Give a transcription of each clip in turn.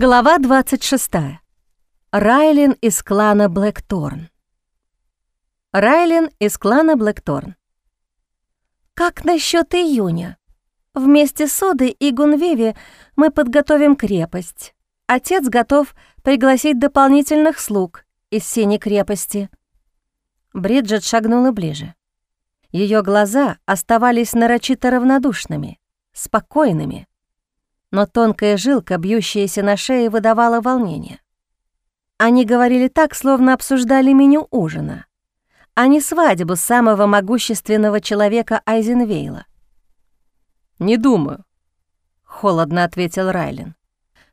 Глава 26. Райлин из клана Блэкторн. Райлин из клана Блэкторн. «Как насчет июня? Вместе с Одой и Гунвеви мы подготовим крепость. Отец готов пригласить дополнительных слуг из синей крепости». Бриджит шагнула ближе. Ее глаза оставались нарочито равнодушными, спокойными, но тонкая жилка, бьющаяся на шее, выдавала волнение. Они говорили так, словно обсуждали меню ужина, а не свадьбу самого могущественного человека Айзенвейла. «Не думаю», — холодно ответил Райлин.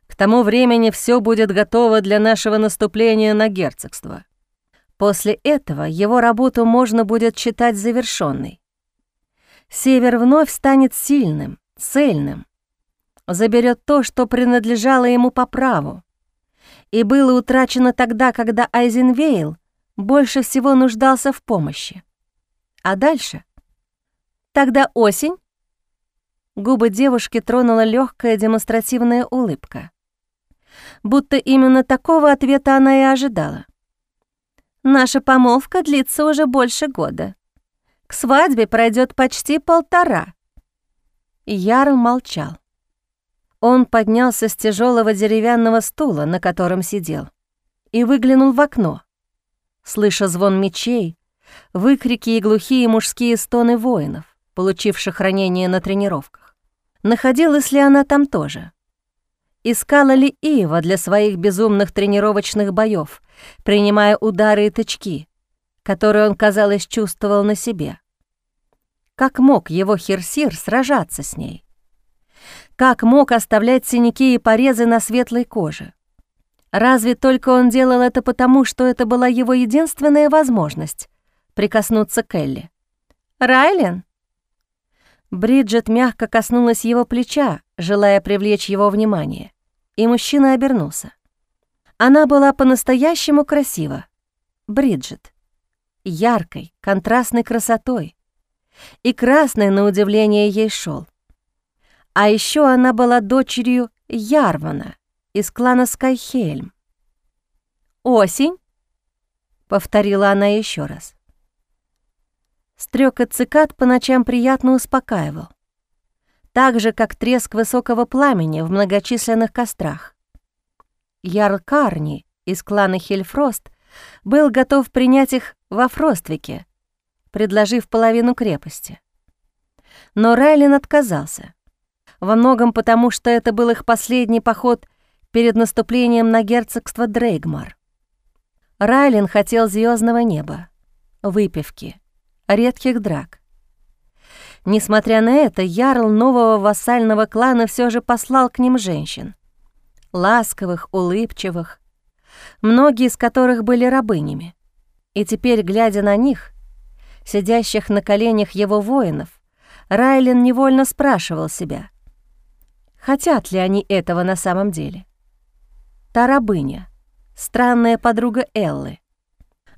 «К тому времени все будет готово для нашего наступления на герцогство». После этого его работу можно будет считать завершенной. Север вновь станет сильным, цельным, заберет то, что принадлежало ему по праву, и было утрачено тогда, когда Айзенвейл больше всего нуждался в помощи. А дальше? Тогда осень? Губы девушки тронула легкая демонстративная улыбка. Будто именно такого ответа она и ожидала. Наша помолвка длится уже больше года. К свадьбе пройдет почти полтора. Ярл молчал. Он поднялся с тяжелого деревянного стула, на котором сидел, и выглянул в окно, слыша звон мечей, выкрики и глухие мужские стоны воинов, получивших ранения на тренировках. Находилась ли она там тоже? Искала ли Ива для своих безумных тренировочных боев, принимая удары и тычки, которые он, казалось, чувствовал на себе? Как мог его Херсир сражаться с ней? Как мог оставлять синяки и порезы на светлой коже? Разве только он делал это потому, что это была его единственная возможность прикоснуться к Элли? «Райлен?» Бриджит мягко коснулась его плеча, желая привлечь его внимание, и мужчина обернулся. Она была по-настоящему красива. Бриджит. Яркой, контрастной красотой. И красный, на удивление, ей шел. А еще она была дочерью Ярвана из клана Скайхельм. «Осень?» — повторила она еще раз. Стрёкот цикад по ночам приятно успокаивал, так же, как треск высокого пламени в многочисленных кострах. Ярл Карни из клана Хельфрост был готов принять их во Фроствике, предложив половину крепости. Но Райлин отказался во многом потому, что это был их последний поход перед наступлением на герцогство Дрейгмар. Райлин хотел звездного неба, выпивки, редких драк. Несмотря на это, ярл нового вассального клана все же послал к ним женщин. Ласковых, улыбчивых, многие из которых были рабынями. И теперь, глядя на них, сидящих на коленях его воинов, Райлин невольно спрашивал себя — Хотят ли они этого на самом деле? Та рабыня, странная подруга Эллы.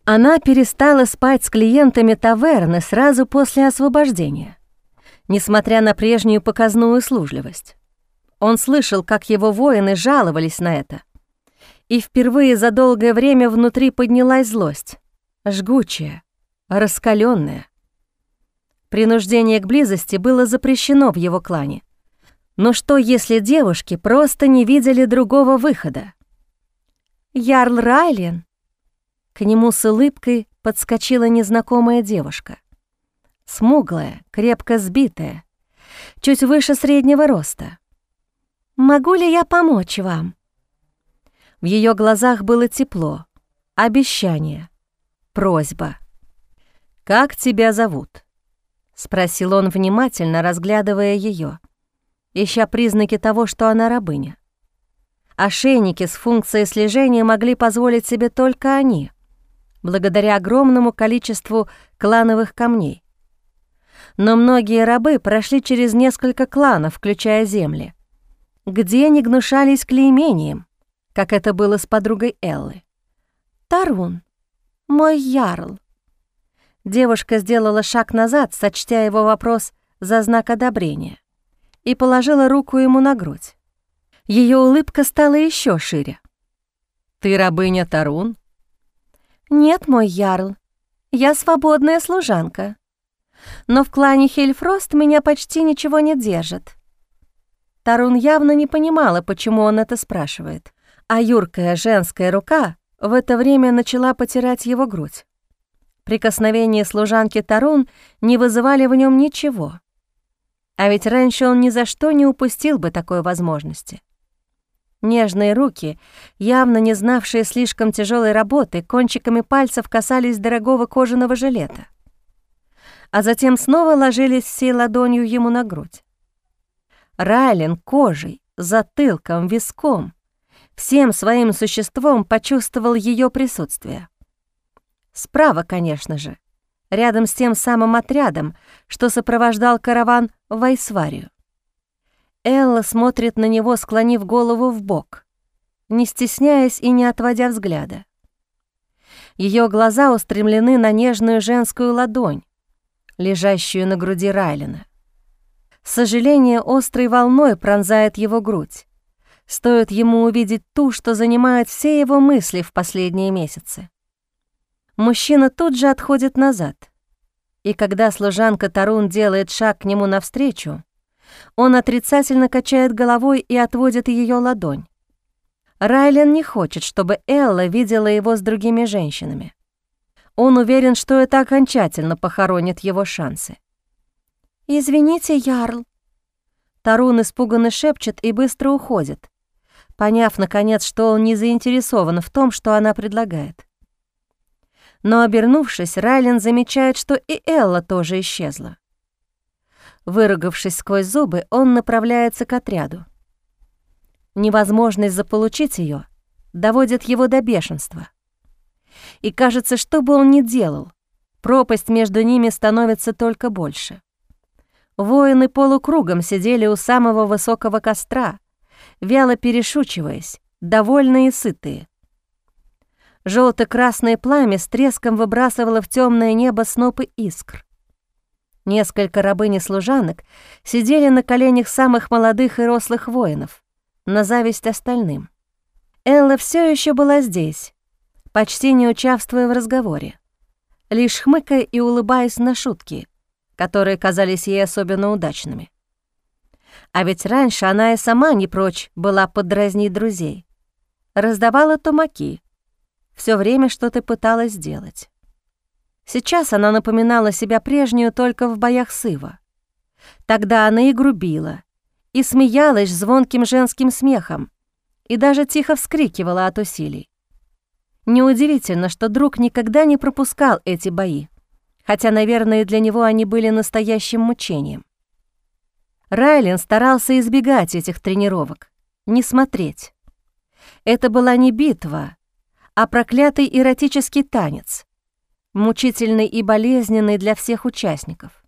Она перестала спать с клиентами таверны сразу после освобождения, несмотря на прежнюю показную услужливость. Он слышал, как его воины жаловались на это. И впервые за долгое время внутри поднялась злость, жгучая, раскаленная. Принуждение к близости было запрещено в его клане, но что, если девушки просто не видели другого выхода? «Ярл Райлен?» К нему с улыбкой подскочила незнакомая девушка. Смуглая, крепко сбитая, чуть выше среднего роста. «Могу ли я помочь вам?» В ее глазах было тепло, обещание, просьба. «Как тебя зовут?» — спросил он внимательно, разглядывая ее ища признаки того, что она рабыня. Ошейники с функцией слежения могли позволить себе только они, благодаря огромному количеству клановых камней. Но многие рабы прошли через несколько кланов, включая земли, где они гнушались клеймением, как это было с подругой Эллы. «Тарун, мой ярл». Девушка сделала шаг назад, сочтя его вопрос за знак одобрения и положила руку ему на грудь. Ее улыбка стала еще шире. «Ты рабыня Тарун?» «Нет, мой ярл, я свободная служанка. Но в клане Хельфрост меня почти ничего не держит». Тарун явно не понимала, почему он это спрашивает, а юркая женская рука в это время начала потирать его грудь. Прикосновения служанки Тарун не вызывали в нем ничего. А ведь раньше он ни за что не упустил бы такой возможности. Нежные руки, явно не знавшие слишком тяжелой работы, кончиками пальцев касались дорогого кожаного жилета. А затем снова ложились всей ладонью ему на грудь. Райлен кожей, затылком, виском, всем своим существом почувствовал ее присутствие. Справа, конечно же, рядом с тем самым отрядом, что сопровождал караван в Айсварию. Элла смотрит на него, склонив голову в бок, не стесняясь и не отводя взгляда. Ее глаза устремлены на нежную женскую ладонь, лежащую на груди Райлина. Сожаление острой волной пронзает его грудь. Стоит ему увидеть ту, что занимает все его мысли в последние месяцы. Мужчина тут же отходит назад. И когда служанка Тарун делает шаг к нему навстречу, он отрицательно качает головой и отводит ее ладонь. Райлен не хочет, чтобы Элла видела его с другими женщинами. Он уверен, что это окончательно похоронит его шансы. «Извините, Ярл». Тарун испуганно шепчет и быстро уходит, поняв, наконец, что он не заинтересован в том, что она предлагает. Но, обернувшись, Райлен замечает, что и Элла тоже исчезла. Выругавшись сквозь зубы, он направляется к отряду. Невозможность заполучить ее доводит его до бешенства. И кажется, что бы он ни делал, пропасть между ними становится только больше. Воины полукругом сидели у самого высокого костра, вяло перешучиваясь, довольные и сытые. Желто-красное пламя с треском выбрасывало в темное небо снопы искр. Несколько рабынь и служанок сидели на коленях самых молодых и рослых воинов, на зависть остальным. Элла все еще была здесь, почти не участвуя в разговоре, лишь хмыкая и улыбаясь на шутки, которые казались ей особенно удачными. А ведь раньше она и сама не прочь была подразнить друзей. Раздавала тумаки, все время что-то пыталась сделать. Сейчас она напоминала себя прежнюю только в боях сыва. Тогда она и грубила, и смеялась звонким женским смехом, и даже тихо вскрикивала от усилий. Неудивительно, что друг никогда не пропускал эти бои, хотя, наверное, для него они были настоящим мучением. Райлен старался избегать этих тренировок, не смотреть. Это была не битва, а проклятый эротический танец, мучительный и болезненный для всех участников.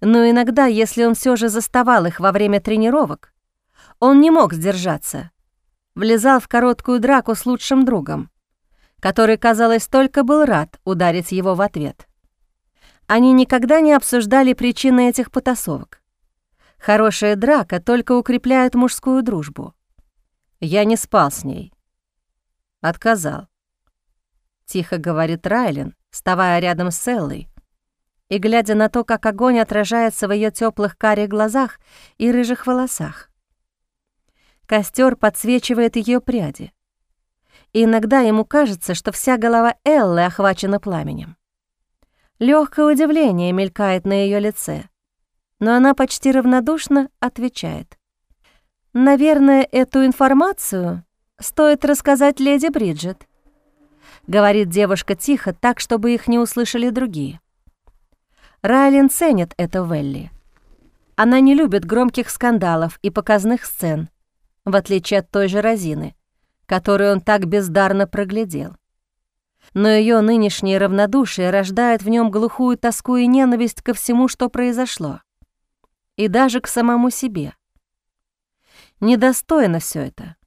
Но иногда, если он все же заставал их во время тренировок, он не мог сдержаться, влезал в короткую драку с лучшим другом, который, казалось, только был рад ударить его в ответ. Они никогда не обсуждали причины этих потасовок. Хорошая драка только укрепляет мужскую дружбу. Я не спал с ней. Отказал. Тихо говорит Райлен, вставая рядом с Эллой и глядя на то, как огонь отражается в ее теплых карих глазах и рыжих волосах. Костер подсвечивает ее пряди. И иногда ему кажется, что вся голова Эллы охвачена пламенем. Легкое удивление мелькает на ее лице, но она почти равнодушно отвечает. «Наверное, эту информацию стоит рассказать леди Бриджит говорит девушка тихо, так, чтобы их не услышали другие. Райлин ценит это в Элли. Она не любит громких скандалов и показных сцен, в отличие от той же Розины, которую он так бездарно проглядел. Но ее нынешнее равнодушие рождает в нем глухую тоску и ненависть ко всему, что произошло, и даже к самому себе. Недостойно все это.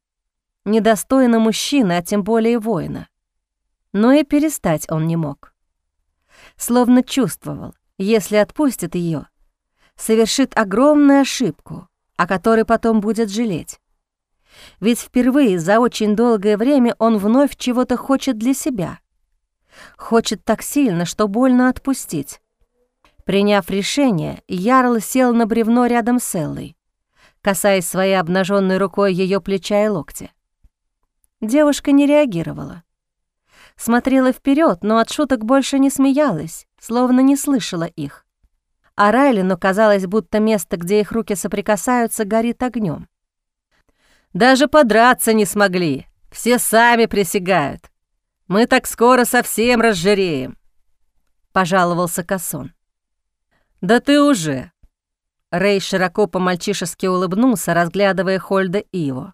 Недостойно мужчины, а тем более воина но и перестать он не мог. Словно чувствовал, если отпустит ее, совершит огромную ошибку, о которой потом будет жалеть. Ведь впервые за очень долгое время он вновь чего-то хочет для себя. Хочет так сильно, что больно отпустить. Приняв решение, Ярл сел на бревно рядом с Эллой, касаясь своей обнаженной рукой ее плеча и локтя. Девушка не реагировала. Смотрела вперед, но от шуток больше не смеялась, словно не слышала их. А Райлину казалось, будто место, где их руки соприкасаются, горит огнем. «Даже подраться не смогли, все сами присягают. Мы так скоро совсем разжиреем», — пожаловался Кассон. «Да ты уже!» Рэй широко по-мальчишески улыбнулся, разглядывая Хольда и его.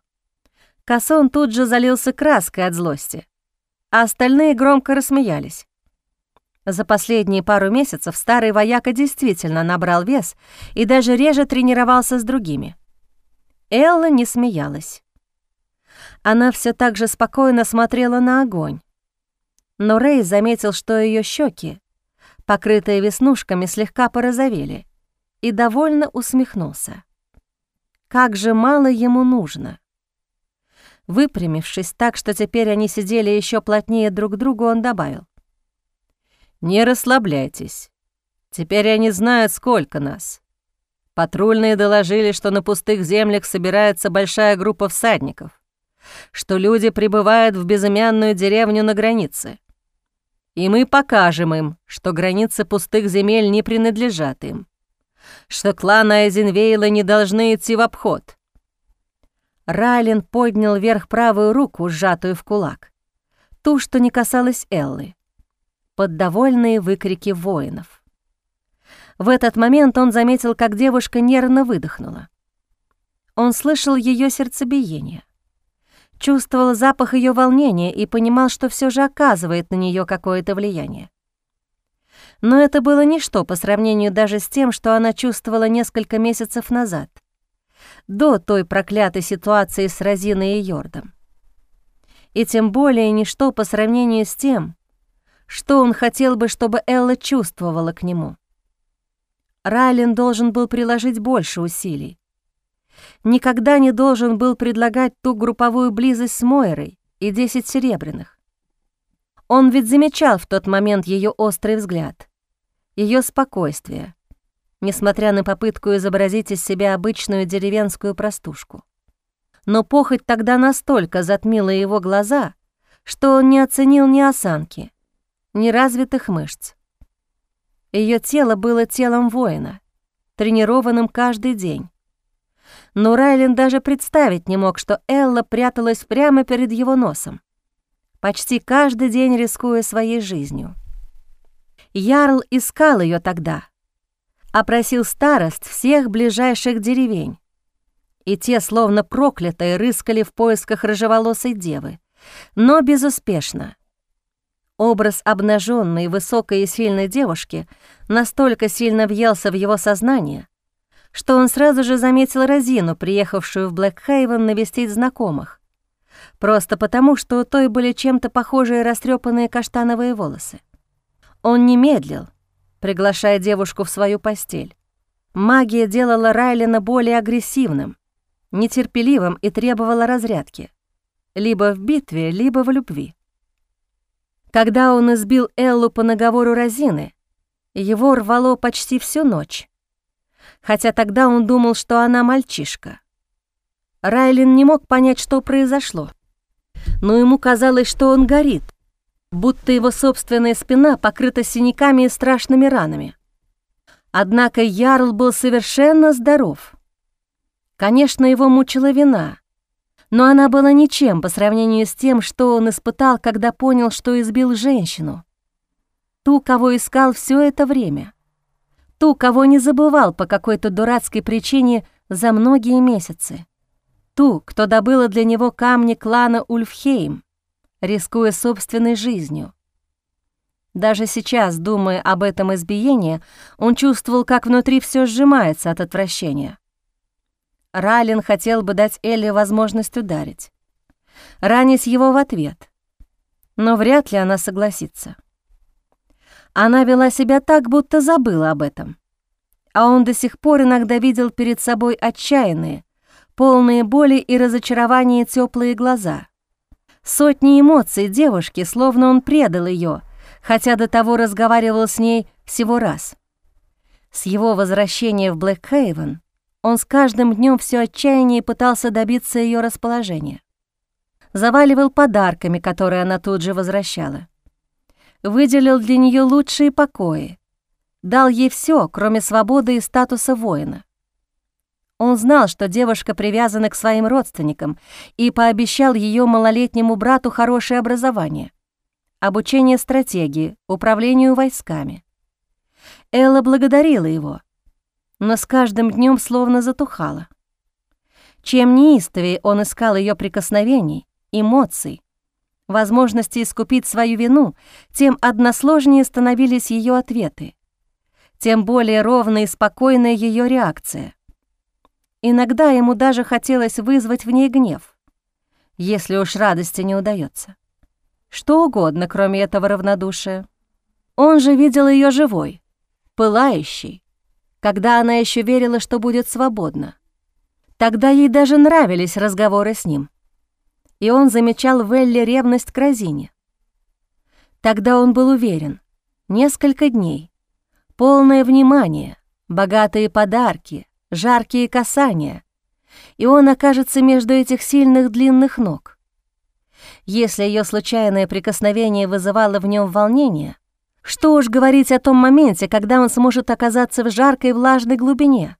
Кассон тут же залился краской от злости, а остальные громко рассмеялись. За последние пару месяцев старый вояка действительно набрал вес и даже реже тренировался с другими. Элла не смеялась. Она все так же спокойно смотрела на огонь. Но Рэй заметил, что ее щеки, покрытые веснушками, слегка порозовели, и довольно усмехнулся. Как же мало ему нужно. Выпрямившись так, что теперь они сидели еще плотнее друг к другу, он добавил. «Не расслабляйтесь. Теперь они знают, сколько нас. Патрульные доложили, что на пустых землях собирается большая группа всадников, что люди прибывают в безымянную деревню на границе. И мы покажем им, что границы пустых земель не принадлежат им, что кланы Айзенвейла не должны идти в обход, Райлен поднял вверх правую руку, сжатую в кулак. Ту, что не касалась Эллы. Под довольные выкрики воинов. В этот момент он заметил, как девушка нервно выдохнула. Он слышал ее сердцебиение. Чувствовал запах ее волнения и понимал, что все же оказывает на нее какое-то влияние. Но это было ничто по сравнению даже с тем, что она чувствовала несколько месяцев назад — до той проклятой ситуации с Розиной и Йордом. И тем более ничто по сравнению с тем, что он хотел бы, чтобы Элла чувствовала к нему. Райлен должен был приложить больше усилий. Никогда не должен был предлагать ту групповую близость с Мойрой и десять серебряных. Он ведь замечал в тот момент ее острый взгляд, ее спокойствие, несмотря на попытку изобразить из себя обычную деревенскую простушку. Но похоть тогда настолько затмила его глаза, что он не оценил ни осанки, ни развитых мышц. Ее тело было телом воина, тренированным каждый день. Но Райлен даже представить не мог, что Элла пряталась прямо перед его носом, почти каждый день рискуя своей жизнью. Ярл искал ее тогда — опросил старост всех ближайших деревень. И те, словно проклятые, рыскали в поисках рыжеволосой девы, но безуспешно. Образ обнаженной, высокой и сильной девушки настолько сильно въелся в его сознание, что он сразу же заметил Розину, приехавшую в Блэкхейвен навестить знакомых, просто потому, что у той были чем-то похожие растрепанные каштановые волосы. Он не медлил, приглашая девушку в свою постель. Магия делала Райлина более агрессивным, нетерпеливым и требовала разрядки. Либо в битве, либо в любви. Когда он избил Эллу по наговору Розины, его рвало почти всю ночь. Хотя тогда он думал, что она мальчишка. Райлин не мог понять, что произошло. Но ему казалось, что он горит, будто его собственная спина покрыта синяками и страшными ранами. Однако Ярл был совершенно здоров. Конечно, его мучила вина, но она была ничем по сравнению с тем, что он испытал, когда понял, что избил женщину. Ту, кого искал все это время. Ту, кого не забывал по какой-то дурацкой причине за многие месяцы. Ту, кто добыла для него камни клана Ульфхейм рискуя собственной жизнью. Даже сейчас, думая об этом избиении, он чувствовал, как внутри все сжимается от отвращения. Ралин хотел бы дать Элли возможность ударить. Ранить его в ответ. Но вряд ли она согласится. Она вела себя так, будто забыла об этом. А он до сих пор иногда видел перед собой отчаянные, полные боли и разочарования теплые глаза. Сотни эмоций девушки, словно он предал ее, хотя до того разговаривал с ней всего раз. С его возвращения в Блэкхейвен он с каждым днем все отчаяннее пытался добиться ее расположения. Заваливал подарками, которые она тут же возвращала. Выделил для нее лучшие покои. Дал ей все, кроме свободы и статуса воина. Он знал, что девушка привязана к своим родственникам и пообещал ее малолетнему брату хорошее образование, обучение стратегии, управлению войсками. Элла благодарила его, но с каждым днем словно затухала. Чем неистовее он искал ее прикосновений, эмоций, возможности искупить свою вину, тем односложнее становились ее ответы, тем более ровной и спокойная ее реакция. Иногда ему даже хотелось вызвать в ней гнев, если уж радости не удается. Что угодно, кроме этого равнодушия. Он же видел ее живой, пылающей, когда она еще верила, что будет свободна. Тогда ей даже нравились разговоры с ним. И он замечал в Элле ревность к Розине. Тогда он был уверен. Несколько дней. Полное внимание, богатые подарки, жаркие касания, и он окажется между этих сильных длинных ног. Если ее случайное прикосновение вызывало в нем волнение, что уж говорить о том моменте, когда он сможет оказаться в жаркой влажной глубине,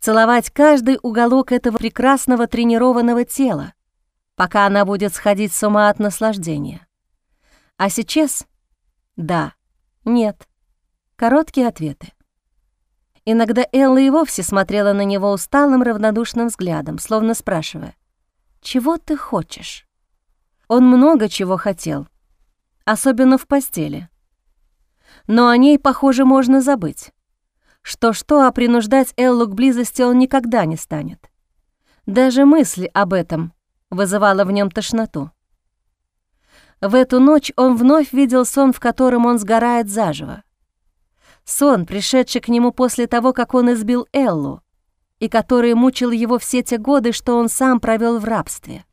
целовать каждый уголок этого прекрасного тренированного тела, пока она будет сходить с ума от наслаждения. А сейчас — да, нет. Короткие ответы. Иногда Элла и вовсе смотрела на него усталым равнодушным взглядом, словно спрашивая, «Чего ты хочешь?» Он много чего хотел, особенно в постели. Но о ней, похоже, можно забыть. Что-что, а принуждать Эллу к близости он никогда не станет. Даже мысль об этом вызывала в нем тошноту. В эту ночь он вновь видел сон, в котором он сгорает заживо. Сон, пришедший к нему после того, как он избил Эллу, и который мучил его все те годы, что он сам провел в рабстве.